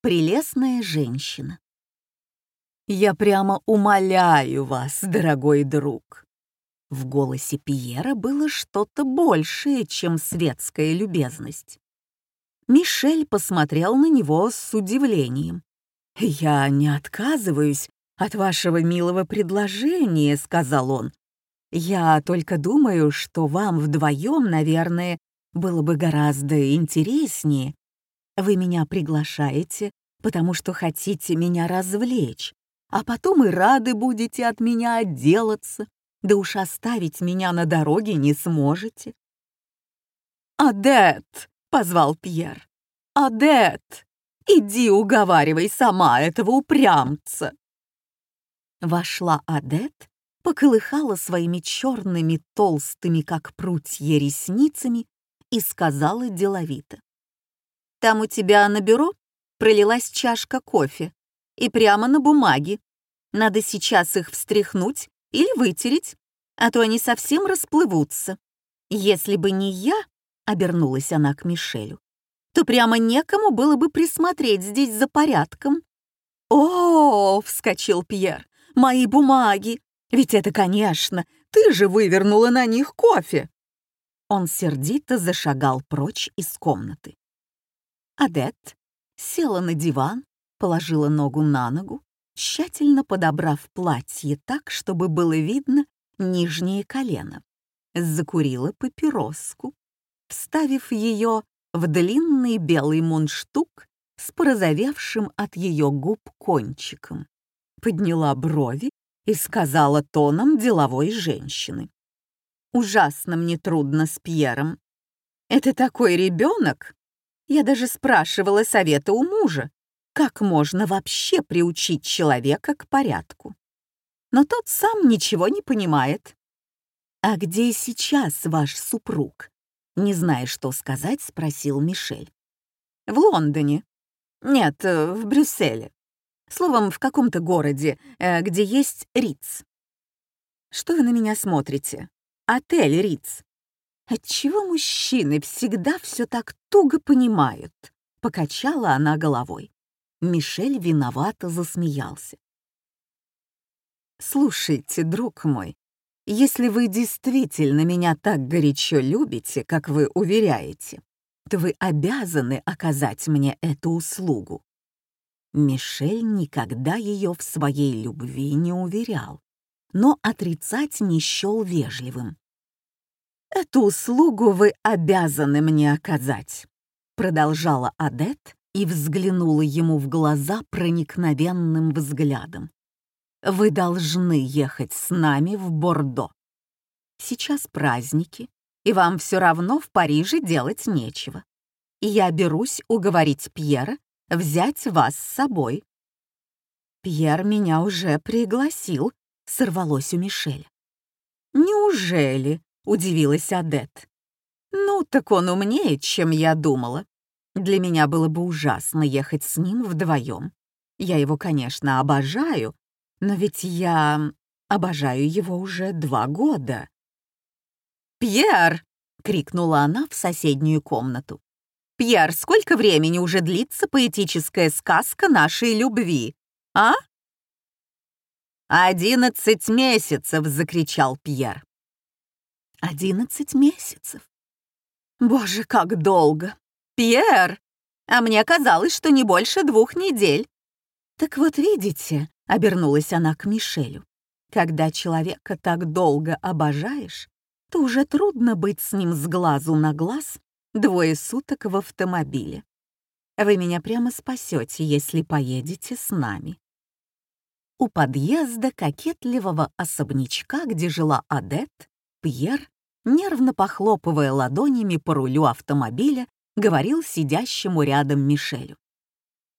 Прелестная женщина. «Я прямо умоляю вас, дорогой друг». В голосе Пьера было что-то большее, чем светская любезность. Мишель посмотрел на него с удивлением. «Я не отказываюсь от вашего милого предложения», — сказал он. «Я только думаю, что вам вдвоем, наверное, было бы гораздо интереснее. Вы меня приглашаете, потому что хотите меня развлечь, а потом и рады будете от меня отделаться, да уж оставить меня на дороге не сможете». «Адет!» — позвал Пьер. «Адет! Иди уговаривай сама этого упрямца!» Вошла Адет, поколыхала своими черными, толстыми, как прутья, ресницами и сказала деловито. «Там у тебя на бюро пролилась чашка кофе и прямо на бумаге. Надо сейчас их встряхнуть или вытереть, а то они совсем расплывутся. Если бы не я, — обернулась она к Мишелю, — то прямо некому было бы присмотреть здесь за порядком. «О, — вскочил Пьер, — мои бумаги! Ведь это, конечно, ты же вывернула на них кофе!» Он сердито зашагал прочь из комнаты. Адет села на диван, положила ногу на ногу, тщательно подобрав платье так, чтобы было видно нижнее колено. Закурила папироску, вставив ее в длинный белый мундштук с порозовевшим от ее губ кончиком. Подняла брови и сказала тоном деловой женщины. «Ужасно мне трудно с Пьером. Это такой ребенок. Я даже спрашивала совета у мужа, как можно вообще приучить человека к порядку. Но тот сам ничего не понимает. «А где сейчас ваш супруг?» Не зная, что сказать, спросил Мишель. «В Лондоне. Нет, э, в Брюсселе. Словом, в каком-то городе, э, где есть Риц. Что вы на меня смотрите? Отель Риц. Отчего мужчины всегда все так туго понимают? Покачала она головой. Мишель виновато засмеялся. «Слушайте, друг мой, если вы действительно меня так горячо любите, как вы уверяете, то вы обязаны оказать мне эту услугу». Мишель никогда ее в своей любви не уверял, но отрицать не счел вежливым. «Эту услугу вы обязаны мне оказать», — продолжала Адет, и взглянула ему в глаза проникновенным взглядом. «Вы должны ехать с нами в Бордо. Сейчас праздники, и вам все равно в Париже делать нечего. И я берусь уговорить Пьера взять вас с собой». «Пьер меня уже пригласил», — сорвалось у Мишеля. «Неужели?» — удивилась Адет. «Ну, так он умнее, чем я думала. Для меня было бы ужасно ехать с ним вдвоем. Я его, конечно, обожаю, но ведь я обожаю его уже два года. «Пьер!» — крикнула она в соседнюю комнату. «Пьер, сколько времени уже длится поэтическая сказка нашей любви, а?» «Одиннадцать месяцев!» — закричал Пьер. «Одиннадцать месяцев? Боже, как долго! «Пьер! А мне казалось, что не больше двух недель». «Так вот видите», — обернулась она к Мишелю, «когда человека так долго обожаешь, то уже трудно быть с ним с глазу на глаз двое суток в автомобиле. Вы меня прямо спасете, если поедете с нами». У подъезда кокетливого особнячка, где жила Адет, Пьер, нервно похлопывая ладонями по рулю автомобиля, говорил сидящему рядом Мишелю.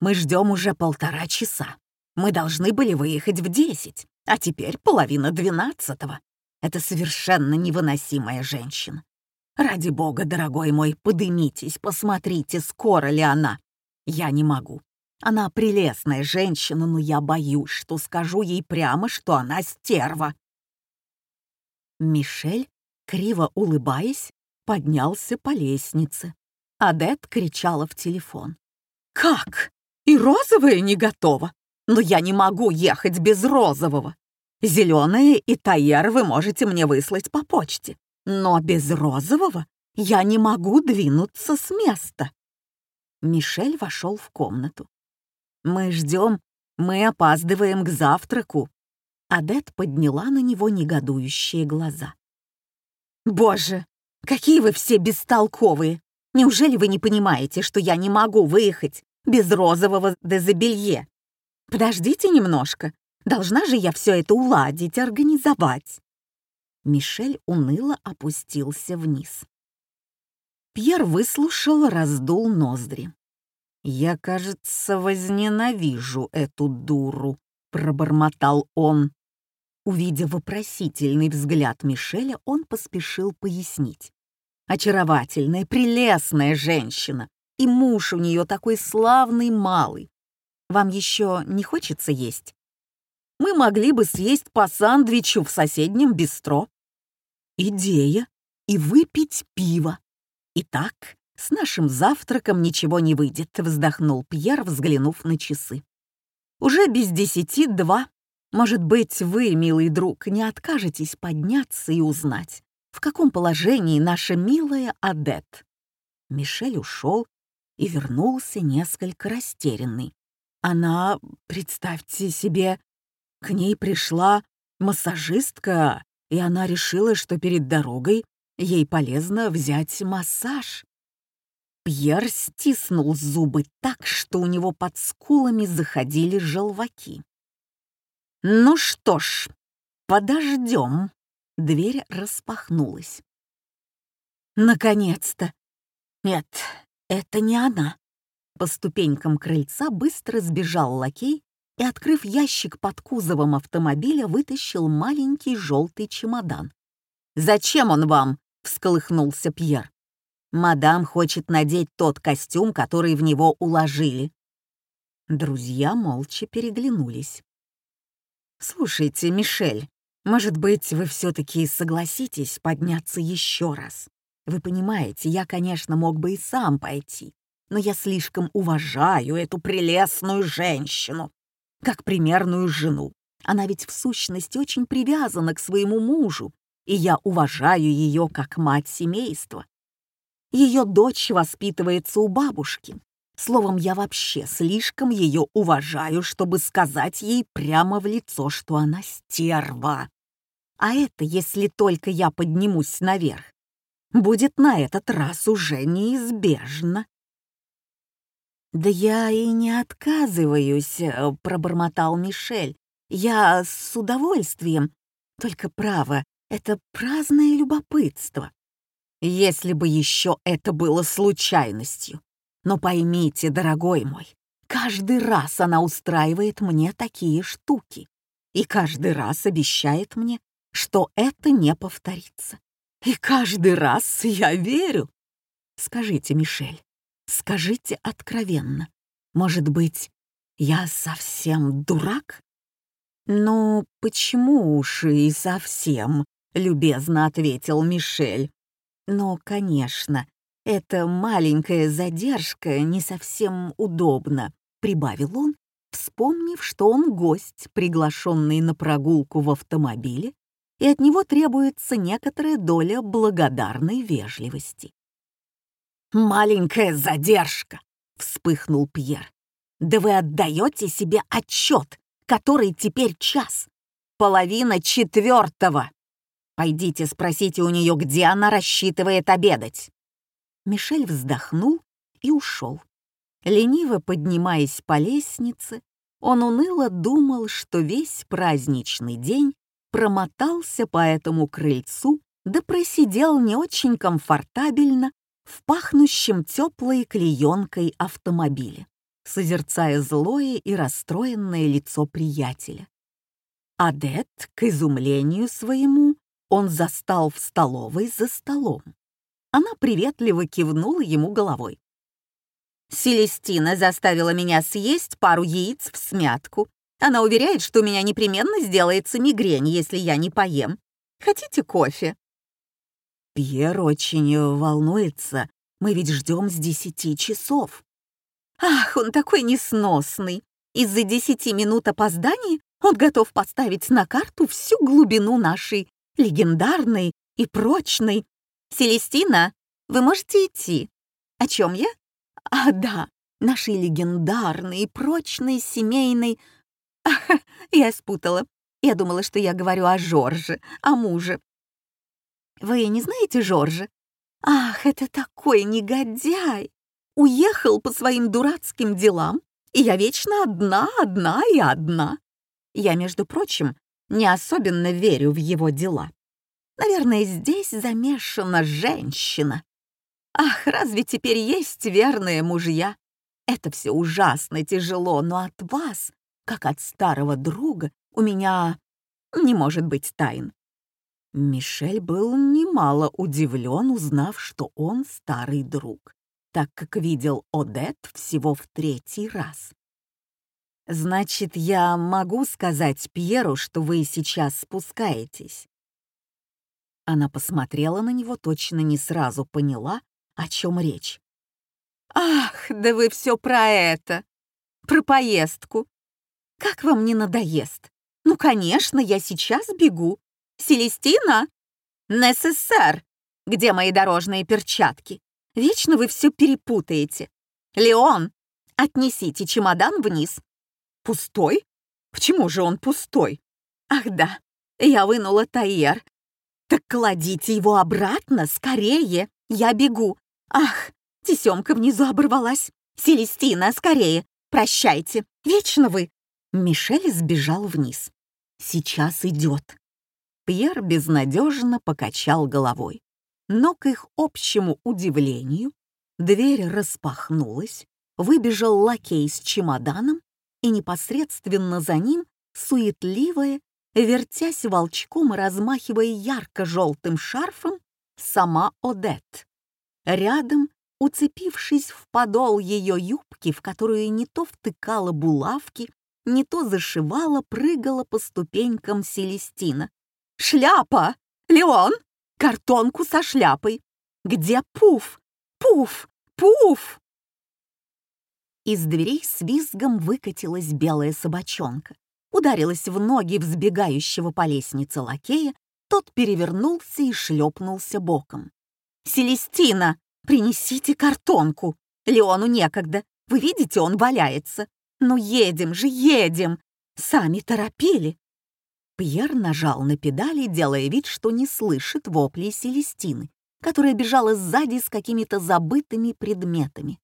«Мы ждем уже полтора часа. Мы должны были выехать в десять, а теперь половина двенадцатого. Это совершенно невыносимая женщина. Ради бога, дорогой мой, подымитесь, посмотрите, скоро ли она. Я не могу. Она прелестная женщина, но я боюсь, что скажу ей прямо, что она стерва». Мишель, криво улыбаясь, поднялся по лестнице. Адет кричала в телефон. «Как? И розовое не готово. Но я не могу ехать без розового. Зеленые и тайер вы можете мне выслать по почте. Но без розового я не могу двинуться с места. Мишель вошел в комнату. «Мы ждем, мы опаздываем к завтраку». Адет подняла на него негодующие глаза. «Боже, какие вы все бестолковые! Неужели вы не понимаете, что я не могу выехать без розового дезобелье? Подождите немножко, должна же я все это уладить, организовать». Мишель уныло опустился вниз. Пьер выслушал, раздул ноздри. «Я, кажется, возненавижу эту дуру», — пробормотал он. Увидя вопросительный взгляд Мишеля, он поспешил пояснить. «Очаровательная, прелестная женщина, и муж у нее такой славный малый. Вам еще не хочется есть? Мы могли бы съесть по сандвичу в соседнем бистро. Идея. И выпить пиво. Итак, с нашим завтраком ничего не выйдет, вздохнул Пьер, взглянув на часы. Уже без десяти два. Может быть, вы, милый друг, не откажетесь подняться и узнать, в каком положении наша милая Адет. Мишель ушел и вернулся несколько растерянный. Она, представьте себе, к ней пришла массажистка, и она решила, что перед дорогой Ей полезно взять массаж. Пьер стиснул зубы так, что у него под скулами заходили желваки. «Ну что ж, подождем». Дверь распахнулась. «Наконец-то! Нет, это не она». По ступенькам крыльца быстро сбежал лакей и, открыв ящик под кузовом автомобиля, вытащил маленький желтый чемодан. «Зачем он вам?» — всколыхнулся Пьер. «Мадам хочет надеть тот костюм, который в него уложили». Друзья молча переглянулись. «Слушайте, Мишель, может быть, вы все-таки согласитесь подняться еще раз? Вы понимаете, я, конечно, мог бы и сам пойти, но я слишком уважаю эту прелестную женщину, как примерную жену. Она ведь в сущности очень привязана к своему мужу и я уважаю ее как мать семейства. Ее дочь воспитывается у бабушки. Словом, я вообще слишком ее уважаю, чтобы сказать ей прямо в лицо, что она стерва. А это, если только я поднимусь наверх, будет на этот раз уже неизбежно. «Да я и не отказываюсь», э, — пробормотал Мишель. «Я с удовольствием. Только право, это праздное любопытство. Если бы еще это было случайностью. Но поймите, дорогой мой, каждый раз она устраивает мне такие штуки. И каждый раз обещает мне, что это не повторится. И каждый раз я верю. Скажите, Мишель, скажите откровенно. Может быть, я совсем дурак? Ну, почему уж и совсем? — любезно ответил Мишель. «Но, конечно, эта маленькая задержка не совсем удобна», — прибавил он, вспомнив, что он гость, приглашенный на прогулку в автомобиле, и от него требуется некоторая доля благодарной вежливости. «Маленькая задержка!» — вспыхнул Пьер. «Да вы отдаете себе отчет, который теперь час? Половина четвертого!» Пойдите спросите у нее, где она рассчитывает обедать». Мишель вздохнул и ушел. Лениво поднимаясь по лестнице, он уныло думал, что весь праздничный день промотался по этому крыльцу да просидел не очень комфортабельно в пахнущем теплой клеенкой автомобиле, созерцая злое и расстроенное лицо приятеля. Адет, к изумлению своему, он застал в столовой за столом. Она приветливо кивнула ему головой. «Селестина заставила меня съесть пару яиц в смятку. Она уверяет, что у меня непременно сделается мигрень, если я не поем. Хотите кофе?» «Пьер очень волнуется. Мы ведь ждем с десяти часов». Ах, он такой несносный. Из-за десяти минут опоздания он готов поставить на карту всю глубину нашей легендарной и прочной. Селестина, вы можете идти. О чем я? А, да, нашей легендарной и прочной семейной... Я спутала. Я думала, что я говорю о Жорже, о муже. Вы не знаете Жоржа? Ах, это такой негодяй! Уехал по своим дурацким делам, и я вечно одна, одна и одна. Я, между прочим, не особенно верю в его дела. Наверное, здесь замешана женщина. Ах, разве теперь есть верные мужья? Это все ужасно тяжело, но от вас, как от старого друга, у меня не может быть тайн. Мишель был немало удивлен, узнав, что он старый друг, так как видел Одет всего в третий раз. «Значит, я могу сказать Пьеру, что вы сейчас спускаетесь?» Она посмотрела на него, точно не сразу поняла, о чем речь. «Ах, да вы все про это! Про поездку! Как вам не надоест? Ну, конечно, я сейчас бегу. Селестина? НССР! Где мои дорожные перчатки? Вечно вы все перепутаете. Леон, отнесите чемодан вниз. Пустой? Почему же он пустой? Ах да, я вынула таер. Так кладите его обратно, скорее. Я бегу. Ах, тесемка внизу оборвалась. Селестина, скорее. Прощайте. Вечно вы. Мишель сбежал вниз. Сейчас идет. Пьер безнадежно покачал головой. Но к их общему удивлению дверь распахнулась, выбежал лакей с чемоданом, и непосредственно за ним суетливая, вертясь волчком и размахивая ярко-желтым шарфом, сама Одет. Рядом, уцепившись в подол ее юбки, в которую не то втыкала булавки, не то зашивала, прыгала по ступенькам Селестина. «Шляпа! Леон! Картонку со шляпой! Где Пуф? Пуф! Пуф!» Из дверей с визгом выкатилась белая собачонка, ударилась в ноги взбегающего по лестнице лакея, тот перевернулся и шлепнулся боком. «Селестина, принесите картонку! Леону некогда, вы видите, он валяется. Ну едем же, едем! Сами торопили!» Пьер нажал на педали, делая вид, что не слышит вопли Селестины, которая бежала сзади с какими-то забытыми предметами.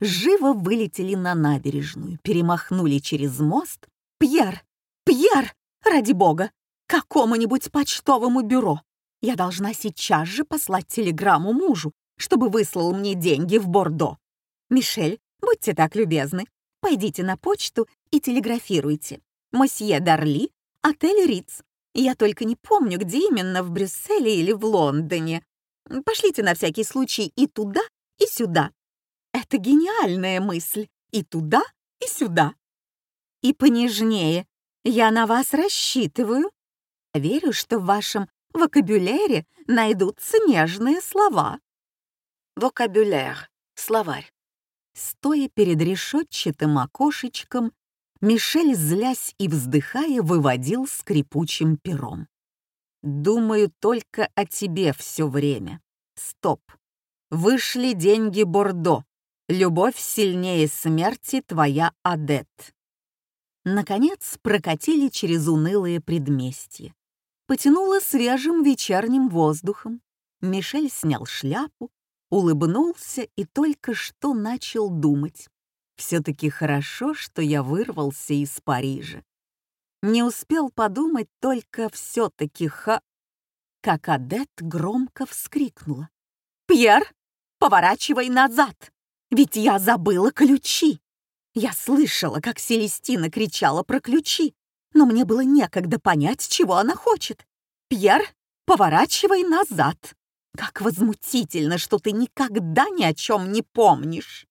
Живо вылетели на набережную, перемахнули через мост. «Пьер! Пьер! Ради бога! Какому-нибудь почтовому бюро! Я должна сейчас же послать телеграмму мужу, чтобы выслал мне деньги в Бордо. Мишель, будьте так любезны, пойдите на почту и телеграфируйте. Мосье Дарли Отель Риц. Я только не помню, где именно, в Брюсселе или в Лондоне. Пошлите на всякий случай и туда, и сюда. Это гениальная мысль. И туда, и сюда. И понежнее. Я на вас рассчитываю. Верю, что в вашем вокабуляре найдутся нежные слова. Вокабуляр. Словарь. Стоя перед решетчатым окошечком, Мишель, злясь и вздыхая, выводил скрипучим пером. «Думаю только о тебе все время. Стоп. Вышли деньги Бордо. Любовь сильнее смерти твоя Адет». Наконец прокатили через унылые предместья. Потянуло свежим вечерним воздухом. Мишель снял шляпу, улыбнулся и только что начал думать. Все-таки хорошо, что я вырвался из Парижа. Не успел подумать только все-таки ха... Как Адет громко вскрикнула. «Пьер, поворачивай назад! Ведь я забыла ключи!» Я слышала, как Селестина кричала про ключи, но мне было некогда понять, чего она хочет. «Пьер, поворачивай назад!» Как возмутительно, что ты никогда ни о чем не помнишь.